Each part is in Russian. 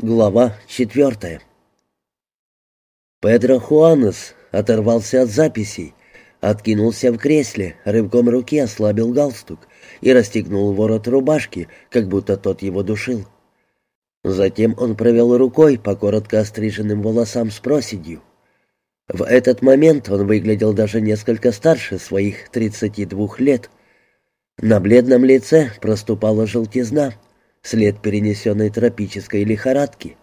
Глава четвертая. Педро Хуанес оторвался от записей, откинулся в кресле, рывком руки ослабил галстук и расстегнул ворот рубашки, как будто тот его душил. Затем он провел рукой по коротко остриженным волосам с проседью. В этот момент он выглядел даже несколько старше своих 32 лет. На бледном лице проступала желтизна — след перенесенной тропической лихорадки.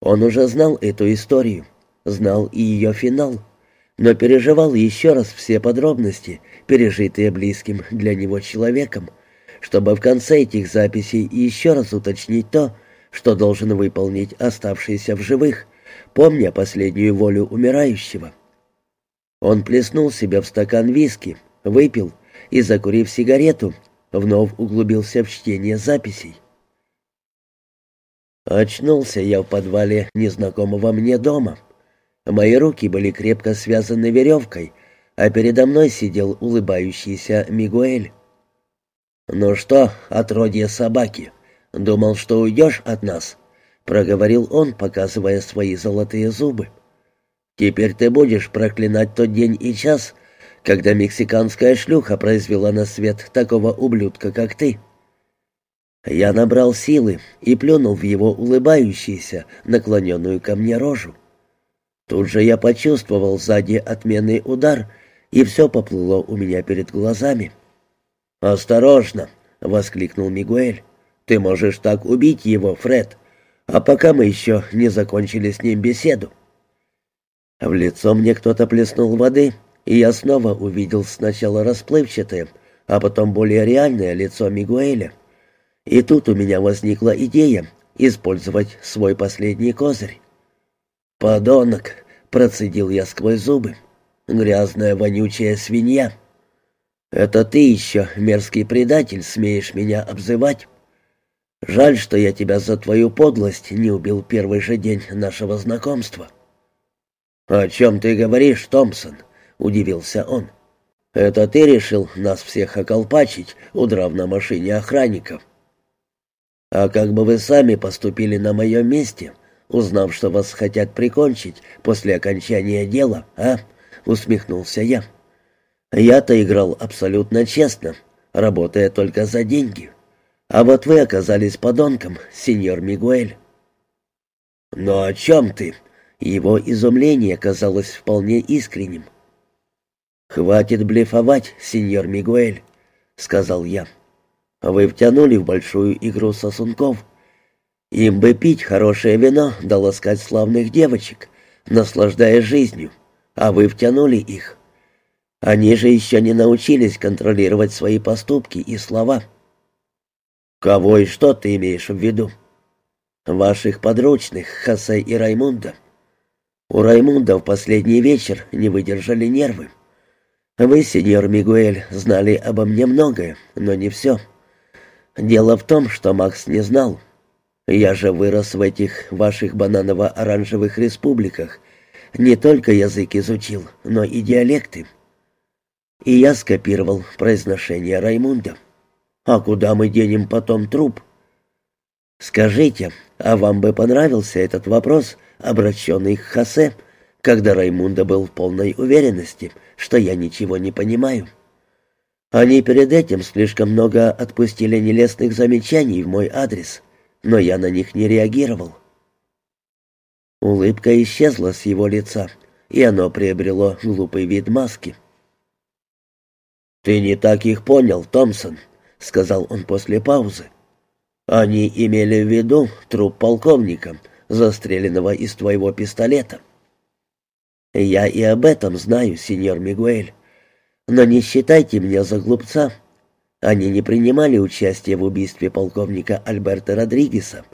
Он уже знал эту историю, знал и ее финал, но переживал еще раз все подробности, пережитые близким для него человеком, чтобы в конце этих записей еще раз уточнить то, что должен выполнить оставшийся в живых, помня последнюю волю умирающего. Он плеснул себе в стакан виски, выпил и, закурив сигарету, вновь углубился в чтение записей. Очнулся я в подвале незнакомого мне дома. Мои руки были крепко связаны веревкой, а передо мной сидел улыбающийся Мигуэль. «Ну что, отродье собаки, думал, что уйдешь от нас?» — проговорил он, показывая свои золотые зубы. «Теперь ты будешь проклинать тот день и час, когда мексиканская шлюха произвела на свет такого ублюдка, как ты». Я набрал силы и плюнул в его улыбающуюся, наклоненную ко мне рожу. Тут же я почувствовал сзади отменный удар, и все поплыло у меня перед глазами. «Осторожно!» — воскликнул Мигуэль. «Ты можешь так убить его, Фред, а пока мы еще не закончили с ним беседу». В лицо мне кто-то плеснул воды, и я снова увидел сначала расплывчатое, а потом более реальное лицо Мигуэля. И тут у меня возникла идея использовать свой последний козырь. «Подонок!» — процедил я сквозь зубы. «Грязная вонючая свинья!» «Это ты еще, мерзкий предатель, смеешь меня обзывать? Жаль, что я тебя за твою подлость не убил первый же день нашего знакомства». «О чем ты говоришь, Томпсон?» — удивился он. «Это ты решил нас всех околпачить, удрав на машине охранников?» А как бы вы сами поступили на моем месте, узнав, что вас хотят прикончить после окончания дела, а?» — усмехнулся я. «Я-то играл абсолютно честно, работая только за деньги. А вот вы оказались подонком, сеньор Мигуэль». «Но о чем ты?» Его изумление казалось вполне искренним. «Хватит блефовать, сеньор Мигуэль», — сказал я. Вы втянули в большую игру сосунков. Им бы пить хорошее вино да ласкать славных девочек, наслаждаясь жизнью, а вы втянули их. Они же еще не научились контролировать свои поступки и слова. Кого и что ты имеешь в виду? Ваших подручных, Хосе и Раймунда. У Раймунда в последний вечер не выдержали нервы. Вы, сеньор Мигуэль, знали обо мне многое, но не все. — Дело в том, что Макс не знал. Я же вырос в этих ваших бананово-оранжевых республиках. Не только язык изучил, но и диалекты. И я скопировал произношение Раймунда. А куда мы денем потом труп? Скажите, а вам бы понравился этот вопрос, обращенный к Хосе, когда Раймунда был в полной уверенности, что я ничего не понимаю?» Они перед этим слишком много отпустили нелестных замечаний в мой адрес, но я на них не реагировал. Улыбка исчезла с его лица, и оно приобрело глупый вид маски. «Ты не так их понял, Томпсон», — сказал он после паузы. «Они имели в виду труп полковника, застреленного из твоего пистолета». «Я и об этом знаю, сеньор Мигуэль. Но не считайте меня за глупца. Они не принимали участие в убийстве полковника Альберта Родригеса,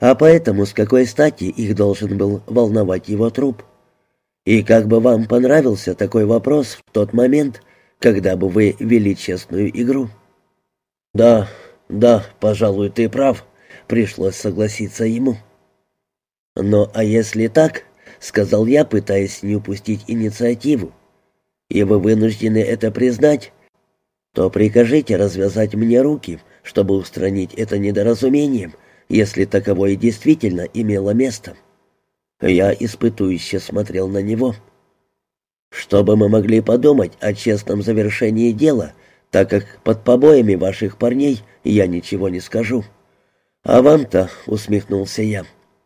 а поэтому с какой стати их должен был волновать его труп? И как бы вам понравился такой вопрос в тот момент, когда бы вы вели честную игру? Да, да, пожалуй, ты прав, пришлось согласиться ему. Но а если так, сказал я, пытаясь не упустить инициативу, и вы вынуждены это признать, то прикажите развязать мне руки, чтобы устранить это недоразумение, если таковое действительно имело место. Я испытующе смотрел на него. Что бы мы могли подумать о честном завершении дела, так как под побоями ваших парней я ничего не скажу. А вам-то, усмехнулся я,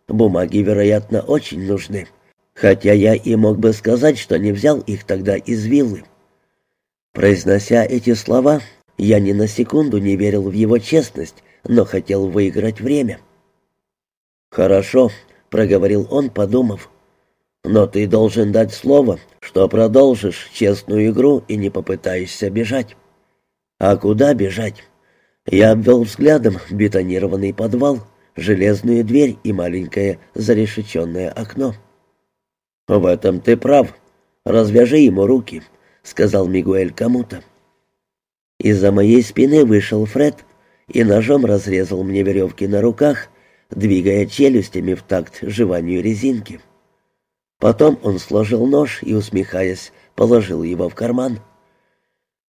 бумаги, вероятно, очень нужны. Хотя я и мог бы сказать, что не взял их тогда из виллы. Произнося эти слова, я ни на секунду не верил в его честность, но хотел выиграть время. «Хорошо», — проговорил он, подумав. «Но ты должен дать слово, что продолжишь честную игру и не попытаешься бежать». «А куда бежать?» Я обвел взглядом бетонированный подвал, железную дверь и маленькое зарешеченное окно. «В этом ты прав. Развяжи ему руки», — сказал Мигуэль кому-то. Из-за моей спины вышел Фред и ножом разрезал мне веревки на руках, двигая челюстями в такт жеванию резинки. Потом он сложил нож и, усмехаясь, положил его в карман.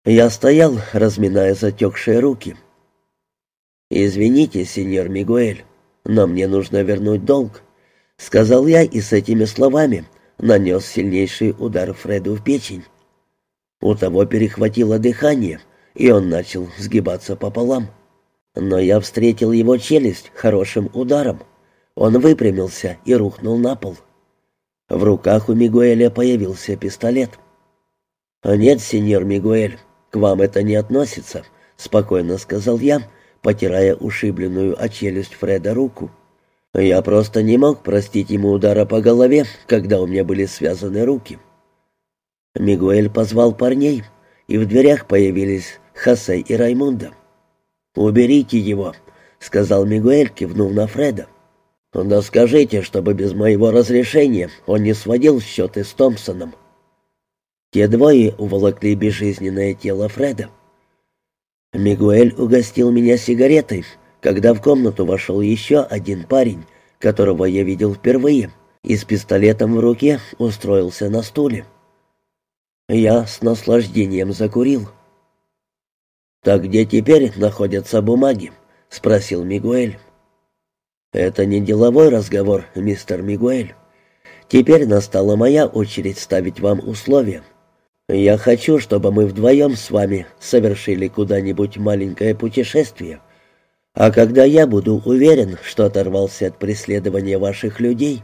Я стоял, разминая затекшие руки. «Извините, сеньор Мигуэль, но мне нужно вернуть долг», — сказал я и с этими словами нанес сильнейший удар Фреду в печень. У того перехватило дыхание, и он начал сгибаться пополам. Но я встретил его челюсть хорошим ударом. Он выпрямился и рухнул на пол. В руках у Мигуэля появился пистолет. «Нет, сеньор Мигуэль, к вам это не относится», — спокойно сказал я, потирая ушибленную о челюсть Фреда руку. «Я просто не мог простить ему удара по голове, когда у меня были связаны руки». Мигуэль позвал парней, и в дверях появились Хосе и Раймунда. «Уберите его», — сказал Мигуэль, кивнув на Фреда. «Да скажите, чтобы без моего разрешения он не сводил счеты с Томпсоном». Те двое уволокли безжизненное тело Фреда. Мигуэль угостил меня сигаретой, когда в комнату вошел еще один парень, которого я видел впервые, и с пистолетом в руке устроился на стуле. Я с наслаждением закурил. «Так где теперь находятся бумаги?» — спросил Мигуэль. «Это не деловой разговор, мистер Мигуэль. Теперь настала моя очередь ставить вам условия. Я хочу, чтобы мы вдвоем с вами совершили куда-нибудь маленькое путешествие. А когда я буду уверен, что оторвался от преследования ваших людей,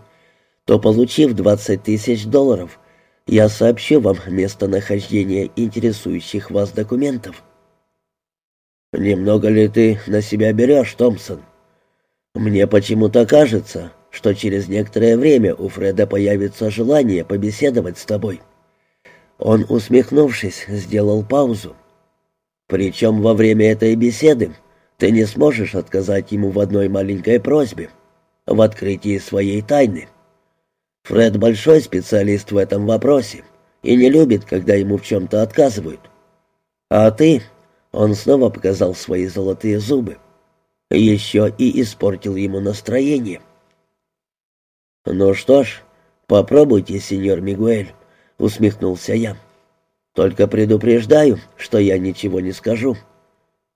то, получив 20 тысяч долларов, я сообщу вам местонахождение интересующих вас документов». «Немного ли ты на себя берешь, Томпсон? Мне почему-то кажется, что через некоторое время у Фреда появится желание побеседовать с тобой». Он, усмехнувшись, сделал паузу. «Причем во время этой беседы ты не сможешь отказать ему в одной маленькой просьбе, в открытии своей тайны. Фред большой специалист в этом вопросе и не любит, когда ему в чем-то отказывают. А ты он снова показал свои золотые зубы. Еще и испортил ему настроение. «Ну что ж, попробуйте, сеньор Мигуэль», — усмехнулся я. «Только предупреждаю, что я ничего не скажу.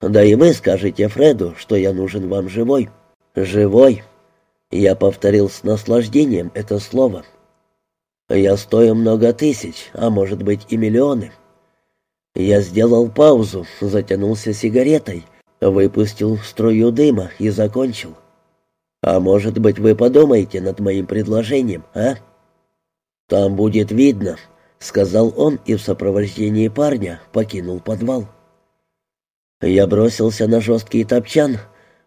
Да и вы скажете Фреду, что я нужен вам живой. Живой!» Я повторил с наслаждением это слово. «Я стою много тысяч, а может быть и миллионы». Я сделал паузу, затянулся сигаретой, выпустил струю дыма и закончил. «А может быть, вы подумаете над моим предложением, а?» «Там будет видно», — сказал он и в сопровождении парня покинул подвал. Я бросился на жесткий топчан,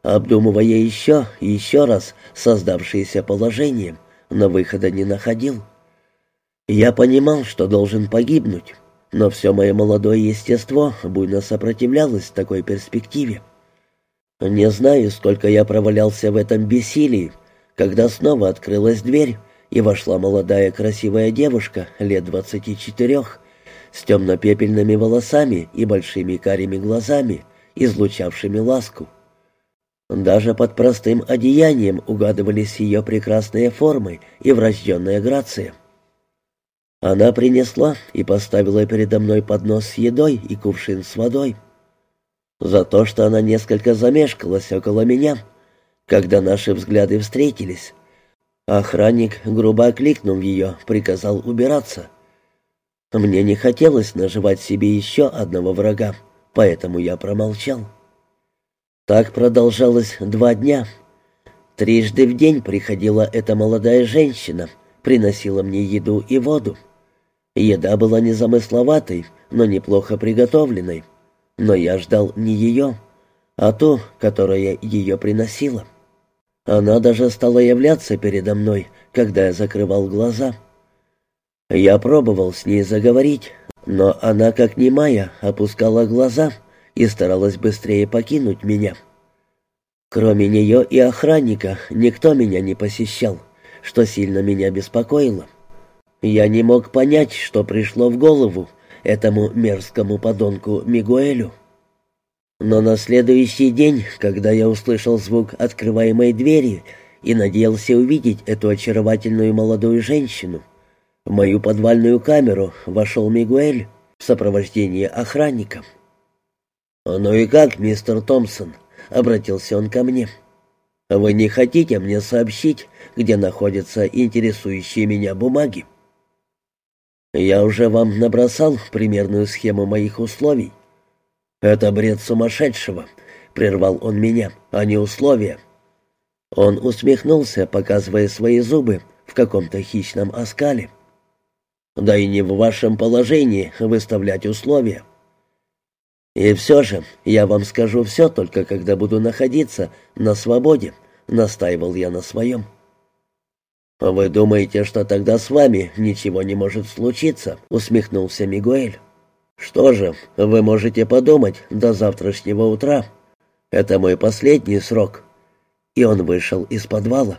обдумывая еще и еще раз создавшееся положение, но выхода не находил. Я понимал, что должен погибнуть, но все мое молодое естество буйно сопротивлялось такой перспективе. Не знаю, сколько я провалялся в этом бессилии, когда снова открылась дверь, и вошла молодая красивая девушка лет двадцати четырех, с темно-пепельными волосами и большими карими глазами, излучавшими ласку. Даже под простым одеянием угадывались ее прекрасные формы и врожденная грация. Она принесла и поставила передо мной поднос с едой и кувшин с водой. За то, что она несколько замешкалась около меня, Когда наши взгляды встретились, охранник, грубо окликнув ее, приказал убираться. Мне не хотелось наживать себе еще одного врага, поэтому я промолчал. Так продолжалось два дня. Трижды в день приходила эта молодая женщина, приносила мне еду и воду. Еда была незамысловатой, но неплохо приготовленной. Но я ждал не ее, а ту, которая ее приносила. Она даже стала являться передо мной, когда я закрывал глаза. Я пробовал с ней заговорить, но она, как немая, опускала глаза и старалась быстрее покинуть меня. Кроме нее и охранника никто меня не посещал, что сильно меня беспокоило. Я не мог понять, что пришло в голову этому мерзкому подонку Мигуэлю. Но на следующий день, когда я услышал звук открываемой двери и надеялся увидеть эту очаровательную молодую женщину, в мою подвальную камеру вошел Мигуэль в сопровождении охранника. «Ну и как, мистер Томпсон?» — обратился он ко мне. «Вы не хотите мне сообщить, где находятся интересующие меня бумаги?» «Я уже вам набросал примерную схему моих условий. «Это бред сумасшедшего», — прервал он меня, — «а не условия». Он усмехнулся, показывая свои зубы в каком-то хищном оскале. «Да и не в вашем положении выставлять условия». «И все же, я вам скажу все, только когда буду находиться на свободе», — настаивал я на своем. «Вы думаете, что тогда с вами ничего не может случиться?» — усмехнулся Мигуэль. «Что же, вы можете подумать до завтрашнего утра. Это мой последний срок». И он вышел из подвала.